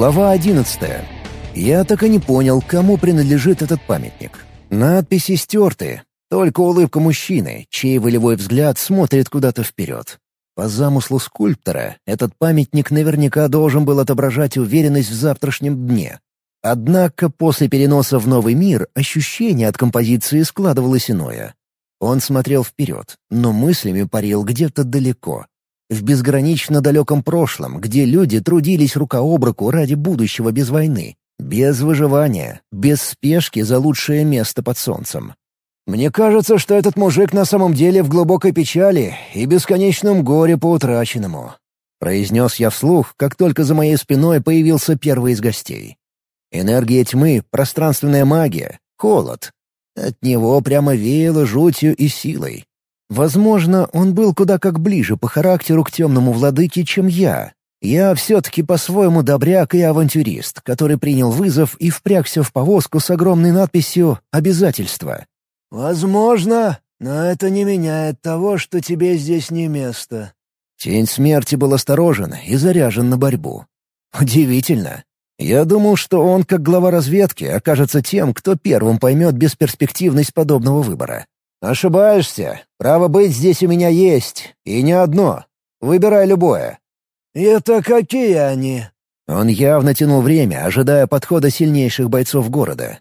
Глава 11. Я так и не понял, кому принадлежит этот памятник. Надписи стерты, только улыбка мужчины, чей волевой взгляд смотрит куда-то вперед. По замыслу скульптора, этот памятник наверняка должен был отображать уверенность в завтрашнем дне. Однако после переноса в новый мир ощущение от композиции складывалось иное. Он смотрел вперед, но мыслями парил где-то далеко. В безгранично далеком прошлом, где люди трудились рука об руку ради будущего без войны, без выживания, без спешки за лучшее место под солнцем. Мне кажется, что этот мужик на самом деле в глубокой печали и бесконечном горе по утраченному. Произнес я вслух, как только за моей спиной появился первый из гостей. Энергия тьмы, пространственная магия, холод. От него прямо веяло жутью и силой. Возможно, он был куда как ближе по характеру к темному владыке, чем я. Я все-таки по-своему добряк и авантюрист, который принял вызов и впрягся в повозку с огромной надписью «Обязательство». «Возможно, но это не меняет того, что тебе здесь не место». Тень смерти был осторожен и заряжен на борьбу. Удивительно. Я думал, что он, как глава разведки, окажется тем, кто первым поймет бесперспективность подобного выбора. «Ошибаешься. Право быть здесь у меня есть. И не одно. Выбирай любое». «Это какие они?» Он явно тянул время, ожидая подхода сильнейших бойцов города.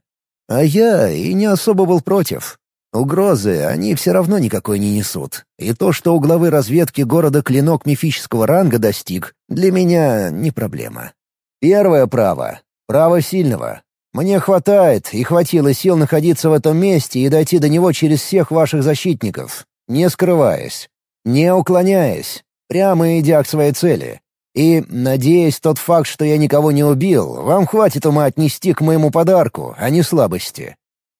А я и не особо был против. Угрозы они все равно никакой не несут. И то, что у главы разведки города клинок мифического ранга достиг, для меня не проблема. Первое право. Право сильного. Мне хватает и хватило сил находиться в этом месте и дойти до него через всех ваших защитников, не скрываясь, не уклоняясь, прямо идя к своей цели. И, надеясь, тот факт, что я никого не убил, вам хватит ума отнести к моему подарку, а не слабости».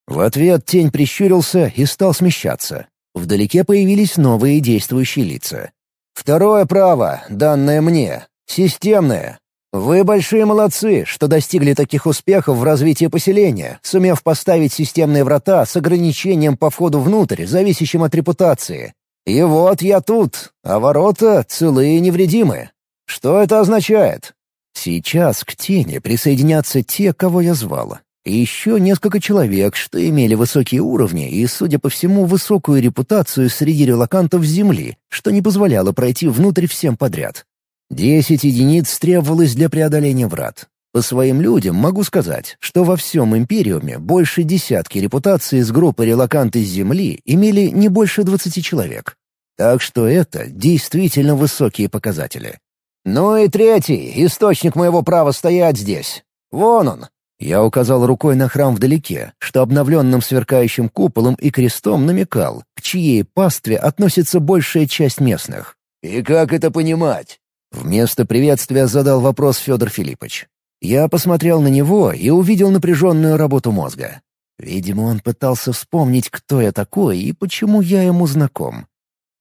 В ответ тень прищурился и стал смещаться. Вдалеке появились новые действующие лица. «Второе право, данное мне, системное, вы большие молодцы, что достигли таких успехов в развитии поселения, сумев поставить системные врата с ограничением по входу внутрь, зависящим от репутации. И вот я тут, а ворота целые и невредимы. Что это означает? Сейчас к тени присоединятся те, кого я звала. И еще несколько человек, что имели высокие уровни и, судя по всему, высокую репутацию среди релакантов Земли, что не позволяло пройти внутрь всем подряд. Десять единиц требовалось для преодоления врат. По своим людям могу сказать, что во всем Империуме больше десятки репутаций с группы релаканты с Земли имели не больше двадцати человек. Так что это действительно высокие показатели. «Ну и третий, источник моего права стоять здесь. Вон он!» Я указал рукой на храм вдалеке, что обновленным сверкающим куполом и крестом намекал, к чьей пастве относится большая часть местных. «И как это понимать?» Вместо приветствия задал вопрос Федор Филиппович. Я посмотрел на него и увидел напряженную работу мозга. Видимо, он пытался вспомнить, кто я такой и почему я ему знаком.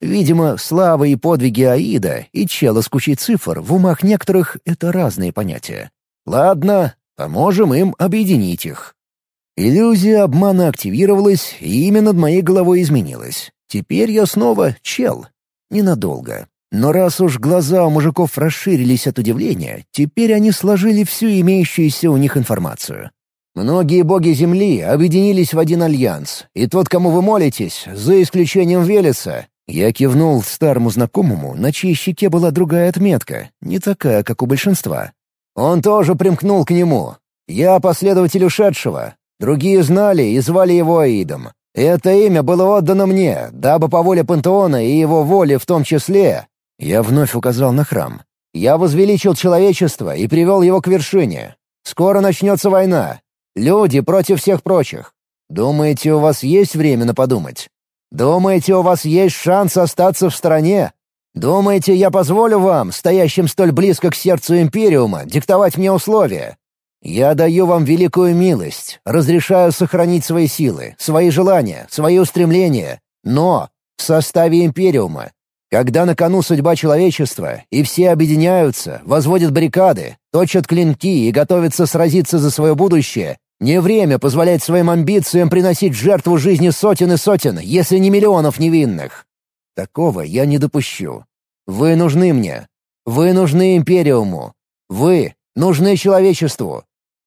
Видимо, слава и подвиги Аида и чела с кучей цифр в умах некоторых — это разные понятия. Ладно, поможем им объединить их. Иллюзия обмана активировалась, и имя над моей головой изменилось. Теперь я снова чел. Ненадолго. Но раз уж глаза у мужиков расширились от удивления, теперь они сложили всю имеющуюся у них информацию. Многие боги Земли объединились в один альянс, и тот, кому вы молитесь, за исключением Велеса, я кивнул старому знакомому, на чьей щеке была другая отметка, не такая, как у большинства. Он тоже примкнул к нему. Я последователь ушедшего. Другие знали и звали его Аидом. Это имя было отдано мне, дабы по воле Пантеона и его воле в том числе я вновь указал на храм. «Я возвеличил человечество и привел его к вершине. Скоро начнется война. Люди против всех прочих. Думаете, у вас есть время на подумать? Думаете, у вас есть шанс остаться в стране? Думаете, я позволю вам, стоящим столь близко к сердцу Империума, диктовать мне условия? Я даю вам великую милость, разрешаю сохранить свои силы, свои желания, свои устремления, но в составе Империума, когда на кону судьба человечества, и все объединяются, возводят баррикады, точат клинки и готовятся сразиться за свое будущее, не время позволять своим амбициям приносить жертву жизни сотен и сотен, если не миллионов невинных. Такого я не допущу. Вы нужны мне. Вы нужны Империуму. Вы нужны человечеству.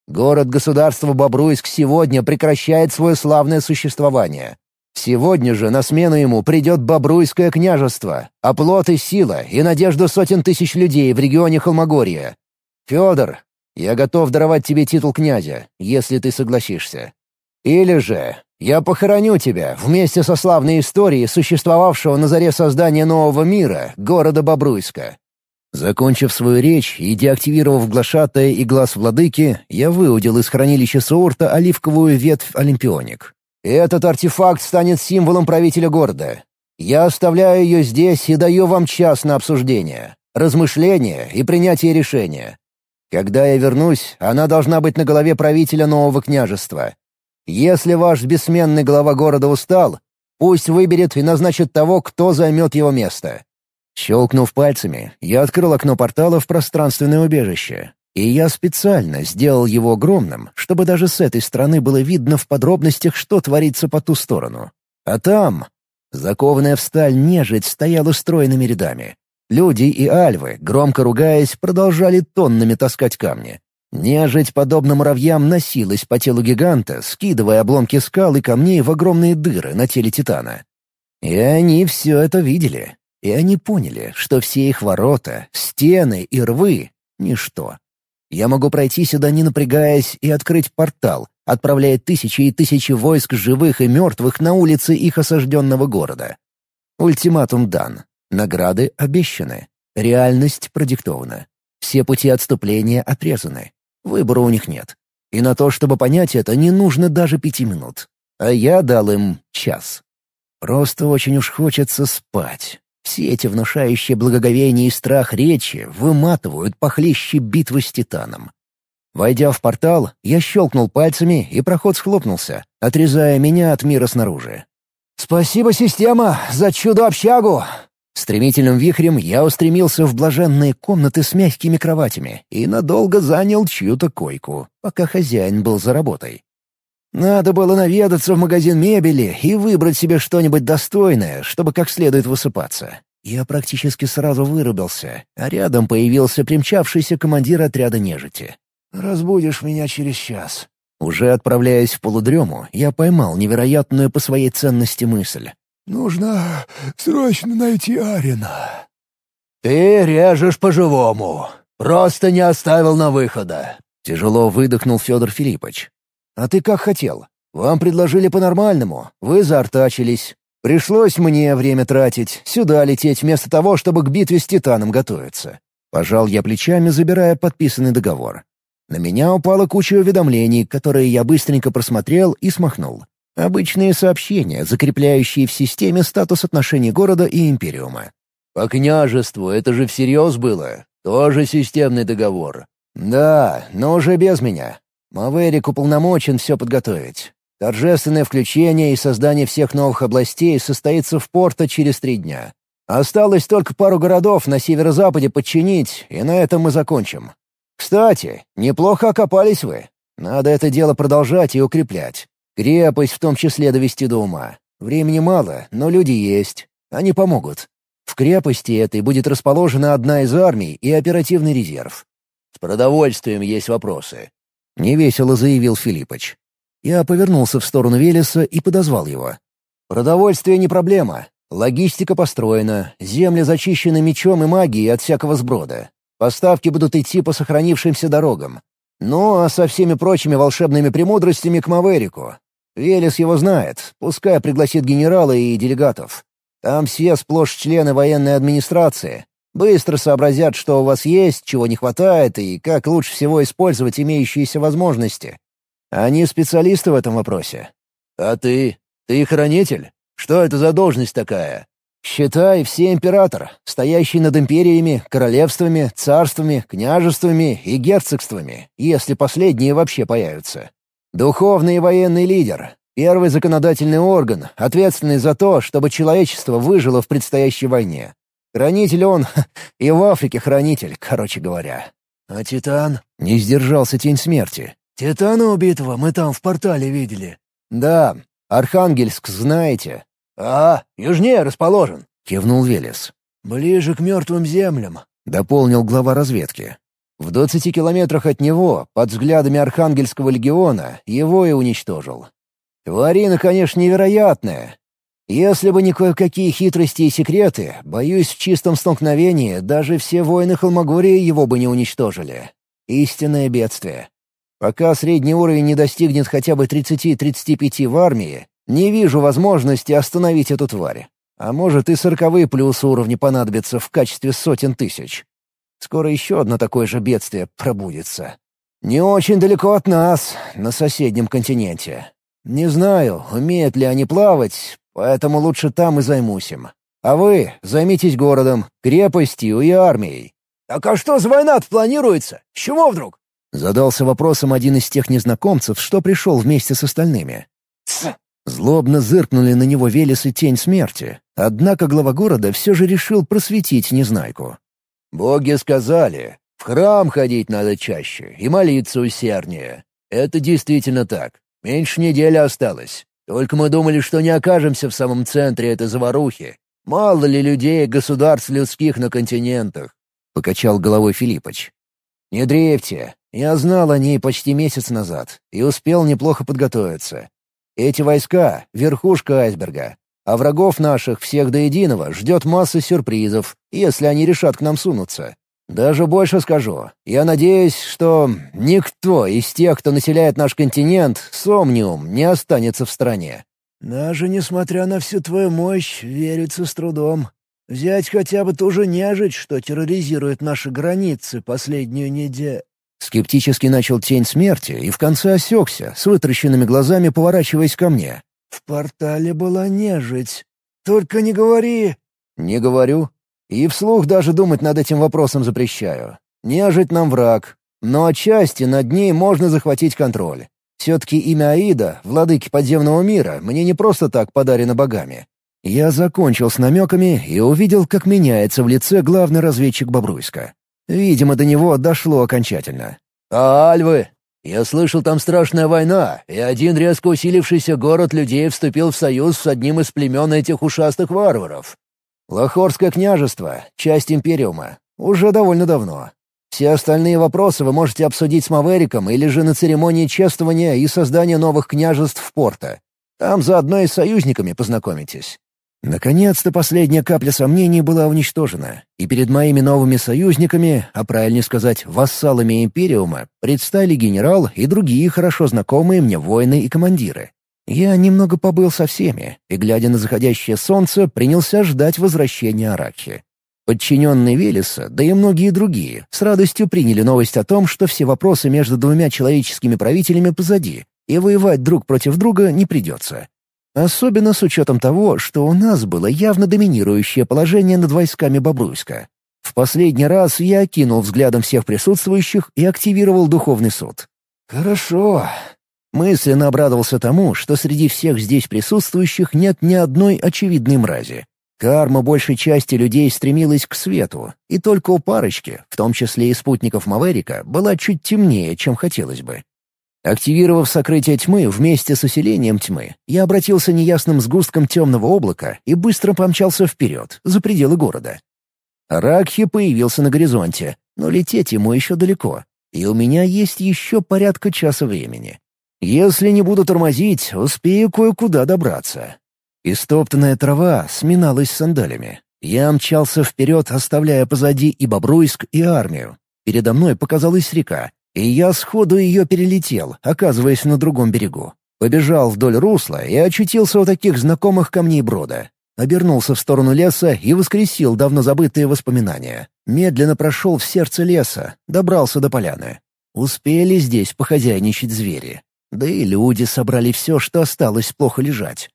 Город-государство Бобруйск сегодня прекращает свое славное существование. Сегодня же на смену ему придет Бобруйское княжество, оплот и сила и надежда сотен тысяч людей в регионе Холмогорья. Федор, я готов даровать тебе титул князя, если ты согласишься. Или же я похороню тебя вместе со славной историей существовавшего на заре создания нового мира, города Бобруйска. Закончив свою речь и деактивировав глашатая и глаз владыки, я выудил из хранилища Суорта оливковую ветвь Олимпионик. Этот артефакт станет символом правителя города. Я оставляю ее здесь и даю вам час на обсуждение, размышление и принятие решения. Когда я вернусь, она должна быть на голове правителя нового княжества. Если ваш бессменный глава города устал, пусть выберет и назначит того, кто займет его место. Щелкнув пальцами, я открыл окно портала в пространственное убежище. И я специально сделал его огромным, чтобы даже с этой стороны было видно в подробностях, что творится по ту сторону. А там... Закованная в сталь нежить стояла стройными рядами. Люди и альвы, громко ругаясь, продолжали тоннами таскать камни. Нежить, подобно муравьям, носилась по телу гиганта, скидывая обломки скал и камней в огромные дыры на теле Титана. И они все это видели. И они поняли, что все их ворота, стены и рвы — ничто. Я могу пройти сюда, не напрягаясь, и открыть портал, отправляя тысячи и тысячи войск живых и мертвых на улицы их осажденного города. Ультиматум дан. Награды обещаны. Реальность продиктована. Все пути отступления отрезаны. Выбора у них нет. И на то, чтобы понять это, не нужно даже пяти минут. А я дал им час. Просто очень уж хочется спать. Все эти внушающие благоговение и страх речи выматывают похлеще битвы с Титаном. Войдя в портал, я щелкнул пальцами, и проход схлопнулся, отрезая меня от мира снаружи. «Спасибо, система, за чудо-общагу!» Стремительным вихрем я устремился в блаженные комнаты с мягкими кроватями и надолго занял чью-то койку, пока хозяин был за работой. Надо было наведаться в магазин мебели и выбрать себе что-нибудь достойное, чтобы как следует высыпаться. Я практически сразу вырубился, а рядом появился примчавшийся командир отряда нежити. «Разбудишь меня через час». Уже отправляясь в полудрему, я поймал невероятную по своей ценности мысль. «Нужно срочно найти Арина». «Ты режешь по-живому. Просто не оставил на выхода». Тяжело выдохнул Федор Филиппович. «А ты как хотел? Вам предложили по-нормальному, вы заортачились. Пришлось мне время тратить, сюда лететь вместо того, чтобы к битве с Титаном готовиться». Пожал я плечами, забирая подписанный договор. На меня упала куча уведомлений, которые я быстренько просмотрел и смахнул. Обычные сообщения, закрепляющие в системе статус отношений города и Империума. «По княжеству это же всерьез было. Тоже системный договор». «Да, но уже без меня. Маверик уполномочен все подготовить. Торжественное включение и создание всех новых областей состоится в Порто через три дня. Осталось только пару городов на северо-западе подчинить, и на этом мы закончим. Кстати, неплохо окопались вы. Надо это дело продолжать и укреплять. Крепость в том числе довести до ума. Времени мало, но люди есть. Они помогут. В крепости этой будет расположена одна из армий и оперативный резерв. С продовольствием есть вопросы. — невесело заявил Филиппыч. Я повернулся в сторону Велеса и подозвал его. «Продовольствие не проблема. Логистика построена, земли зачищены мечом и магией от всякого сброда. Поставки будут идти по сохранившимся дорогам. Ну, а со всеми прочими волшебными премудростями к Маверику. Велес его знает, пускай пригласит генерала и делегатов. Там все сплошь члены военной администрации, Быстро сообразят, что у вас есть, чего не хватает и как лучше всего использовать имеющиеся возможности. Они специалисты в этом вопросе. А ты? Ты хранитель? Что это за должность такая? Считай, все император, стоящий над империями, королевствами, царствами, княжествами и герцогствами, если последние вообще появятся. Духовный и военный лидер, первый законодательный орган, ответственный за то, чтобы человечество выжило в предстоящей войне. Хранитель он, и в Африке хранитель, короче говоря. А Титан? Не сдержался тень смерти. Титана убитого мы там в портале видели. Да, Архангельск знаете. А, южнее расположен. Кивнул Велес. Ближе к мертвым землям. Дополнил глава разведки. В двадцати километрах от него, под взглядами Архангельского легиона, его и уничтожил. Тварина, конечно, невероятная. Если бы не кое-какие хитрости и секреты, боюсь, в чистом столкновении даже все воины Холмогории его бы не уничтожили. Истинное бедствие. Пока средний уровень не достигнет хотя бы 30-35 в армии, не вижу возможности остановить эту тварь. А может и сороковые плюс уровни понадобятся в качестве сотен тысяч. Скоро еще одно такое же бедствие пробудется. Не очень далеко от нас, на соседнем континенте. Не знаю, умеют ли они плавать, поэтому лучше там и займусь им. А вы займитесь городом, крепостью и армией. «Так а что за война планируется? С чего вдруг?» Задался вопросом один из тех незнакомцев, что пришел вместе с остальными. Злобно зыркнули на него Велес и Тень Смерти, однако глава города все же решил просветить Незнайку. «Боги сказали, в храм ходить надо чаще и молиться усерднее. Это действительно так. Меньше недели осталось. Только мы думали, что не окажемся в самом центре этой заварухи. Мало ли людей государств людских на континентах», — покачал головой Филиппыч. «Не дрейфьте. Я знал о ней почти месяц назад и успел неплохо подготовиться. Эти войска — верхушка айсберга, а врагов наших всех до единого ждет масса сюрпризов, если они решат к нам сунуться. Даже больше скажу. Я надеюсь, что никто из тех, кто населяет наш континент, Сомниум, не останется в стране. Даже несмотря на всю твою мощь, верится с трудом. Взять хотя бы ту же нежить, что терроризирует наши границы последнюю неделю. Скептически начал тень смерти и в конце осекся, с вытращенными глазами поворачиваясь ко мне. «В портале была нежить. Только не говори!» «Не говорю. И вслух даже думать над этим вопросом запрещаю. Нежить нам враг, но отчасти над ней можно захватить контроль. Все-таки имя Аида, владыки подземного мира, мне не просто так подарено богами. Я закончил с намеками и увидел, как меняется в лице главный разведчик Бобруйска. Видимо, до него дошло окончательно. «А Альвы? Я слышал, там страшная война, и один резко усилившийся город людей вступил в союз с одним из племен этих ушастых варваров. Лахорское княжество, часть Империума. Уже довольно давно. Все остальные вопросы вы можете обсудить с Мавериком или же на церемонии чествования и создания новых княжеств в Порто. Там заодно и с союзниками познакомитесь. Наконец-то последняя капля сомнений была уничтожена, и перед моими новыми союзниками, а правильнее сказать, вассалами Империума, предстали генерал и другие хорошо знакомые мне воины и командиры. Я немного побыл со всеми, и, глядя на заходящее солнце, принялся ждать возвращения Аракхи. Подчиненные Велеса, да и многие другие, с радостью приняли новость о том, что все вопросы между двумя человеческими правителями позади, и воевать друг против друга не придется. Особенно с учетом того, что у нас было явно доминирующее положение над войсками Бобруйска. В последний раз я окинул взглядом всех присутствующих и активировал духовный суд. «Хорошо». Мысленно обрадовался тому, что среди всех здесь присутствующих нет ни одной очевидной мрази. Карма большей части людей стремилась к свету, и только у парочки, в том числе и спутников Маверика, была чуть темнее, чем хотелось бы. Активировав сокрытие тьмы вместе с усилением тьмы, я обратился неясным сгустком темного облака и быстро помчался вперед, за пределы города. Ракхи появился на горизонте, но лететь ему еще далеко, и у меня есть еще порядка часа времени. Если не буду тормозить, успею кое-куда добраться. Истоптанная трава сминалась сандалями. Я мчался вперед, оставляя позади и Бобруйск, и армию. Передо мной показалась река, и я сходу ее перелетел, оказываясь на другом берегу. Побежал вдоль русла и очутился у таких знакомых камней брода. Обернулся в сторону леса и воскресил давно забытые воспоминания. Медленно прошел в сердце леса, добрался до поляны. Успели здесь похозяйничать звери. Да и люди собрали все, что осталось плохо лежать.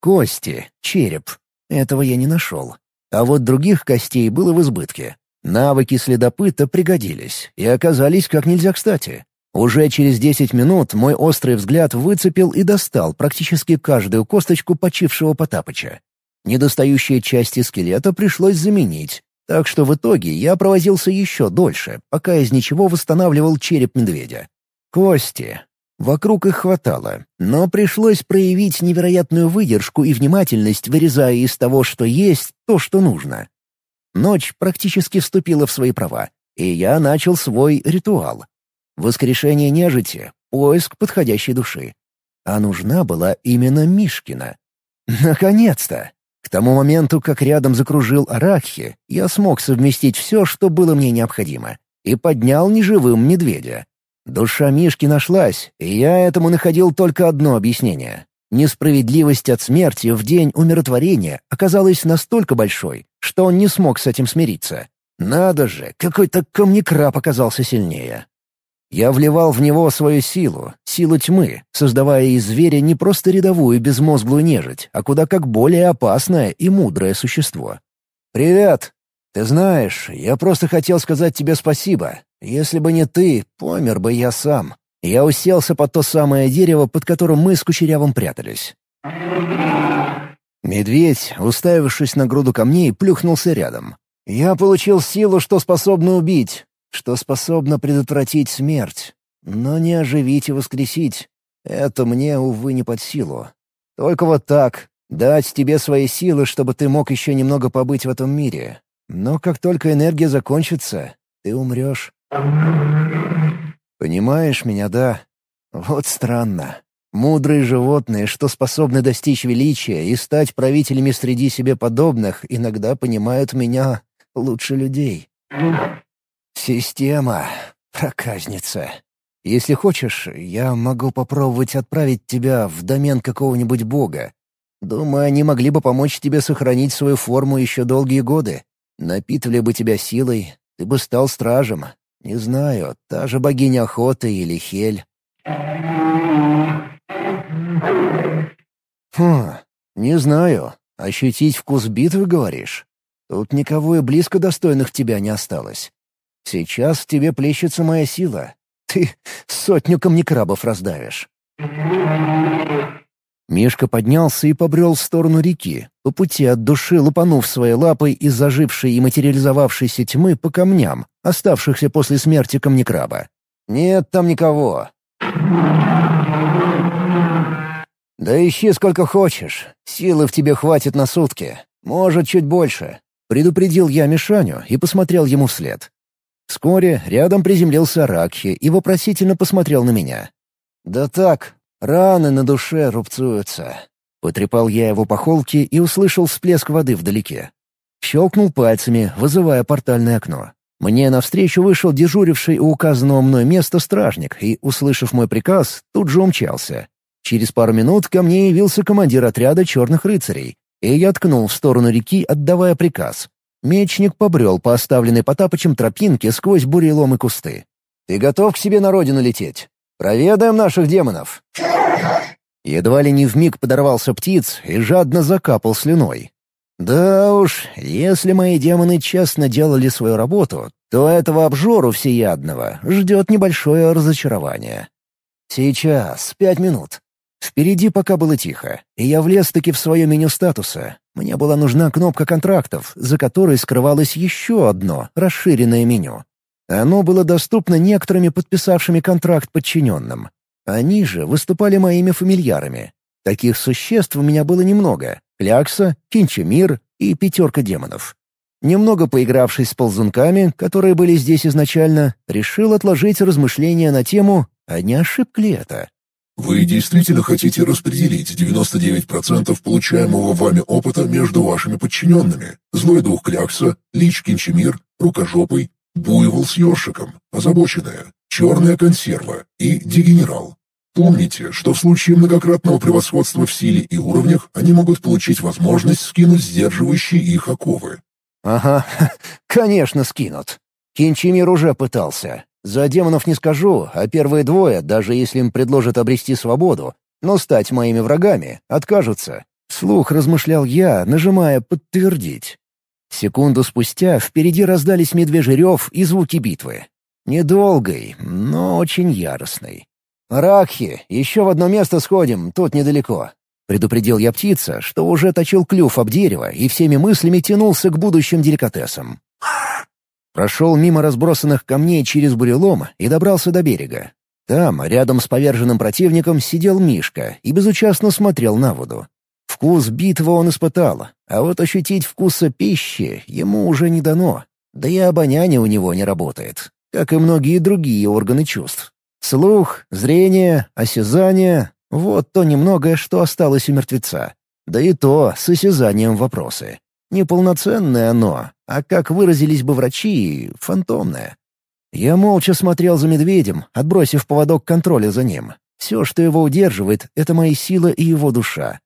Кости, череп. Этого я не нашел. А вот других костей было в избытке. Навыки следопыта пригодились и оказались как нельзя кстати. Уже через десять минут мой острый взгляд выцепил и достал практически каждую косточку почившего Потапыча. Недостающие части скелета пришлось заменить, так что в итоге я провозился еще дольше, пока из ничего восстанавливал череп медведя. Кости. Вокруг их хватало, но пришлось проявить невероятную выдержку и внимательность, вырезая из того, что есть, то, что нужно. Ночь практически вступила в свои права, и я начал свой ритуал. Воскрешение нежити, поиск подходящей души. А нужна была именно Мишкина. Наконец-то! К тому моменту, как рядом закружил Арахи, я смог совместить все, что было мне необходимо, и поднял неживым медведя. Душа Мишки нашлась, и я этому находил только одно объяснение. Несправедливость от смерти в день умиротворения оказалась настолько большой, что он не смог с этим смириться. Надо же, какой-то камнекраб оказался сильнее. Я вливал в него свою силу, силу тьмы, создавая из зверя не просто рядовую безмозглую нежить, а куда как более опасное и мудрое существо. «Привет! Ты знаешь, я просто хотел сказать тебе спасибо. Если бы не ты, помер бы я сам. Я уселся под то самое дерево, под которым мы с Кучерявым прятались. Медведь, уставившись на груду камней, плюхнулся рядом. «Я получил силу, что способна убить, что способна предотвратить смерть, но не оживить и воскресить. Это мне, увы, не под силу. Только вот так, дать тебе свои силы, чтобы ты мог еще немного побыть в этом мире. Но как только энергия закончится, ты умрешь. Понимаешь меня, да? Вот странно. Мудрые животные, что способны достичь величия и стать правителями среди себе подобных, иногда понимают меня лучше людей. Система. Проказница. Если хочешь, я могу попробовать отправить тебя в домен какого-нибудь бога. Думаю, они могли бы помочь тебе сохранить свою форму еще долгие годы. Напитывали бы тебя силой, ты бы стал стражем, не знаю, та же богиня охоты или Хель. Хм, не знаю. Ощутить вкус битвы, говоришь? Тут никого и близко достойных тебя не осталось. Сейчас в тебе плещется моя сила. Ты сотню камнекрабов раздавишь. Мишка поднялся и побрел в сторону реки, по пути от души лупанув своей лапой из зажившей и материализовавшейся тьмы по камням, оставшихся после смерти камнекраба. «Нет там никого». «Да ищи сколько хочешь. Силы в тебе хватит на сутки. Может, чуть больше», — предупредил я Мишаню и посмотрел ему вслед. Вскоре рядом приземлился Ракхи и вопросительно посмотрел на меня. «Да так, Раны на душе рубцуются. Потрепал я его по холке и услышал всплеск воды вдалеке. Щелкнул пальцами, вызывая портальное окно. Мне навстречу вышел дежуривший у указанного мной места стражник и, услышав мой приказ, тут же умчался. Через пару минут ко мне явился командир отряда черных рыцарей, и я ткнул в сторону реки, отдавая приказ. Мечник побрел по оставленной Потапычем тропинке сквозь бурелом и кусты. «Ты готов к себе на родину лететь?» Проведаем наших демонов!» Едва ли не вмиг подорвался птиц и жадно закапал слюной. Да уж, если мои демоны честно делали свою работу, то этого обжору всеядного ждет небольшое разочарование. Сейчас, пять минут. Впереди пока было тихо, и я влез-таки в свое меню статуса. Мне была нужна кнопка контрактов, за которой скрывалось еще одно расширенное меню. Оно было доступно некоторыми подписавшими контракт подчиненным. Они же выступали моими фамильярами. Таких существ у меня было немного — Клякса, Кинчемир и пятерка демонов. Немного поигравшись с ползунками, которые были здесь изначально, решил отложить размышления на тему «А не ошибка ли это?» Вы действительно хотите распределить 99% получаемого вами опыта между вашими подчиненными? Злой дух Клякса, Лич Кинчемир, Рукожопый, буйвол с ёршиком, озабоченная, черная консерва и дегенерал. Помните, что в случае многократного превосходства в силе и уровнях они могут получить возможность скинуть сдерживающие их оковы. Ага, конечно скинут. Кинчимир уже пытался. За демонов не скажу, а первые двое, даже если им предложат обрести свободу, но стать моими врагами, откажутся. Слух размышлял я, нажимая «подтвердить». Секунду спустя впереди раздались медвежий рев и звуки битвы. Недолгой, но очень яростной. «Ракхи, еще в одно место сходим, тут недалеко», — предупредил я птица, что уже точил клюв об дерево и всеми мыслями тянулся к будущим деликатесам. Прошел мимо разбросанных камней через бурелом и добрался до берега. Там, рядом с поверженным противником, сидел Мишка и безучастно смотрел на воду. Вкус битвы он испытал, а вот ощутить вкуса пищи ему уже не дано. Да и обоняние у него не работает, как и многие другие органы чувств. Слух, зрение, осязание — вот то немногое, что осталось у мертвеца. Да и то с осязанием вопросы. Неполноценное оно, а как выразились бы врачи, фантомное. Я молча смотрел за медведем, отбросив поводок контроля за ним. Все, что его удерживает, — это мои сила и его душа.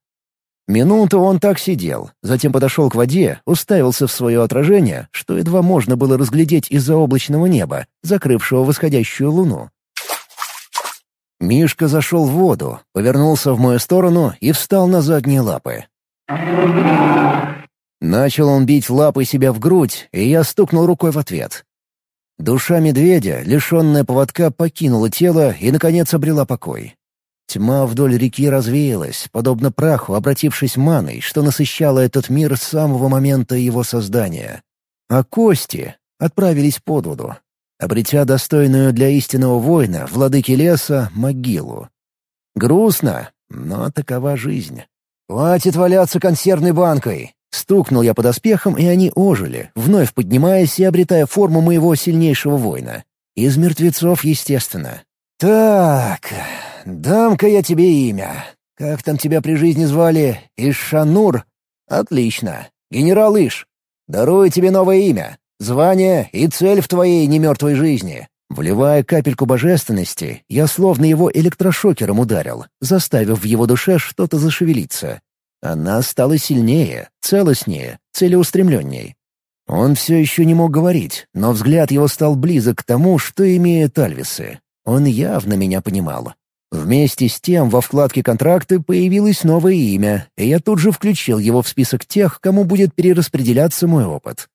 Минуту он так сидел, затем подошел к воде, уставился в свое отражение, что едва можно было разглядеть из-за облачного неба, закрывшего восходящую луну. Мишка зашел в воду, повернулся в мою сторону и встал на задние лапы. Начал он бить лапой себя в грудь, и я стукнул рукой в ответ. Душа медведя, лишенная поводка, покинула тело и, наконец, обрела покой. Тьма вдоль реки развеялась, подобно праху, обратившись маной, что насыщало этот мир с самого момента его создания. А кости отправились под воду, обретя достойную для истинного воина, владыки леса, могилу. Грустно, но такова жизнь. «Хватит валяться консервной банкой!» Стукнул я под оспехом, и они ожили, вновь поднимаясь и обретая форму моего сильнейшего воина. Из мертвецов, естественно. «Так, дам-ка я тебе имя. Как там тебя при жизни звали? Ишанур? Отлично. Генерал Иш. Дарую тебе новое имя, звание и цель в твоей немертвой жизни». Вливая капельку божественности, я словно его электрошокером ударил, заставив в его душе что-то зашевелиться. Она стала сильнее, целостнее, целеустремленней. Он все еще не мог говорить, но взгляд его стал близок к тому, что имеют Альвисы. Он явно меня понимал. Вместе с тем во вкладке «Контракты» появилось новое имя, и я тут же включил его в список тех, кому будет перераспределяться мой опыт.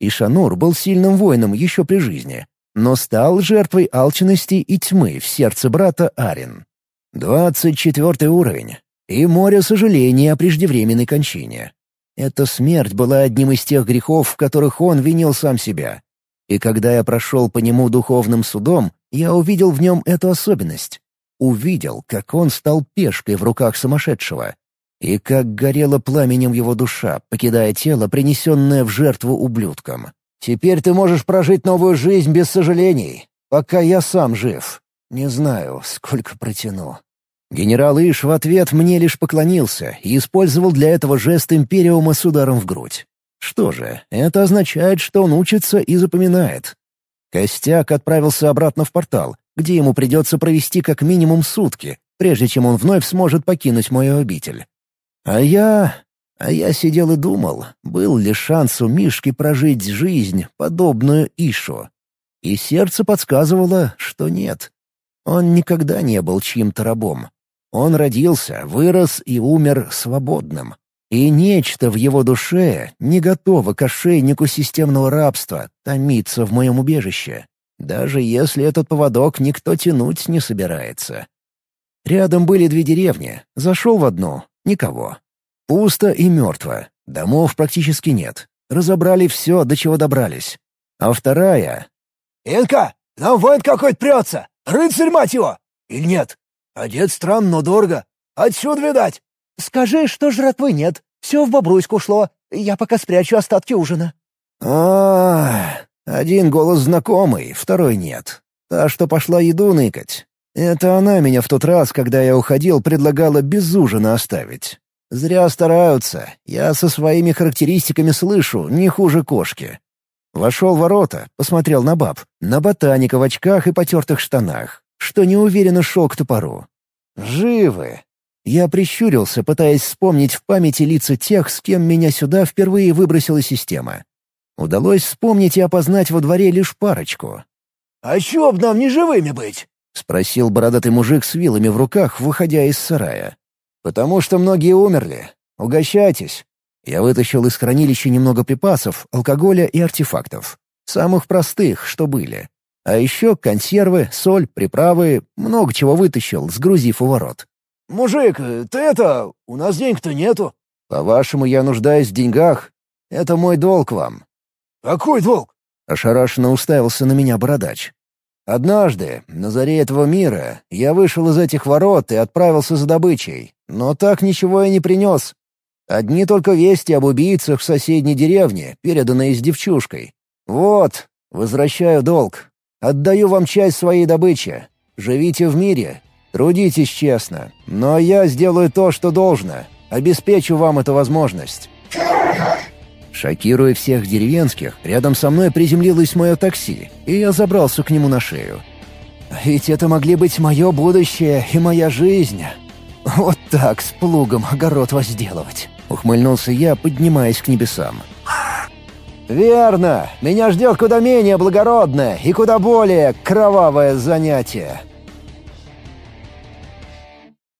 Ишанур был сильным воином еще при жизни, но стал жертвой алчности и тьмы в сердце брата Арин. Двадцать четвертый уровень и море сожалений о преждевременной кончине. Эта смерть была одним из тех грехов, в которых он винил сам себя. И когда я прошел по нему духовным судом, я увидел в нем эту особенность. Увидел, как он стал пешкой в руках сумасшедшего. И как горела пламенем его душа, покидая тело, принесенное в жертву ублюдкам. «Теперь ты можешь прожить новую жизнь без сожалений, пока я сам жив. Не знаю, сколько протяну». Генерал Иш в ответ мне лишь поклонился и использовал для этого жест Империума с ударом в грудь. Что же, это означает, что он учится и запоминает. Костяк отправился обратно в портал, где ему придется провести как минимум сутки, прежде чем он вновь сможет покинуть мою обитель. А я... А я сидел и думал, был ли шанс у Мишки прожить жизнь, подобную Ишу. И сердце подсказывало, что нет. Он никогда не был чьим-то рабом. Он родился, вырос и умер свободным. И нечто в его душе, не готово к ошейнику системного рабства, томится в моем убежище, даже если этот поводок никто тянуть не собирается. Рядом были две деревни, зашел в одну — никого. Пусто и мертво, домов практически нет. Разобрали все, до чего добрались. А вторая... «Инка, нам воин какой-то прется! Рыцарь, мать его! Или нет? Одет странно, но дорого. Отсюда видать. Скажи, что жратвы нет. Все в бобруйск ушло. Я пока спрячу остатки ужина. а, Один голос знакомый, второй нет. Та, что пошла еду ныкать. Это она меня в тот раз, когда я уходил, предлагала без ужина оставить. Зря стараются. Я со своими характеристиками слышу, не хуже кошки. Вошел в ворота, посмотрел на баб, на ботаника в очках и потертых штанах что неуверенно шел к топору. «Живы!» Я прищурился, пытаясь вспомнить в памяти лица тех, с кем меня сюда впервые выбросила система. Удалось вспомнить и опознать во дворе лишь парочку. «А чё б нам не живыми быть?» — спросил бородатый мужик с вилами в руках, выходя из сарая. «Потому что многие умерли. Угощайтесь». Я вытащил из хранилища немного припасов, алкоголя и артефактов. Самых простых, что были. А еще консервы, соль, приправы, много чего вытащил, сгрузив у ворот. «Мужик, ты это... У нас денег-то нету». «По-вашему, я нуждаюсь в деньгах? Это мой долг вам». «Какой долг?» Ошарашенно уставился на меня бородач. «Однажды, на заре этого мира, я вышел из этих ворот и отправился за добычей, но так ничего и не принес. Одни только вести об убийцах в соседней деревне, переданные с девчушкой. «Вот, возвращаю долг. Отдаю вам часть своей добычи. Живите в мире, трудитесь честно. Но я сделаю то, что должно. Обеспечу вам эту возможность». Шокируя всех деревенских, рядом со мной приземлилось мое такси, и я забрался к нему на шею. «Ведь это могли быть мое будущее и моя жизнь. Вот так с плугом огород возделывать», — ухмыльнулся я, поднимаясь к небесам. «Верно. Меня ждет куда менее благородное и куда более кровавое занятие».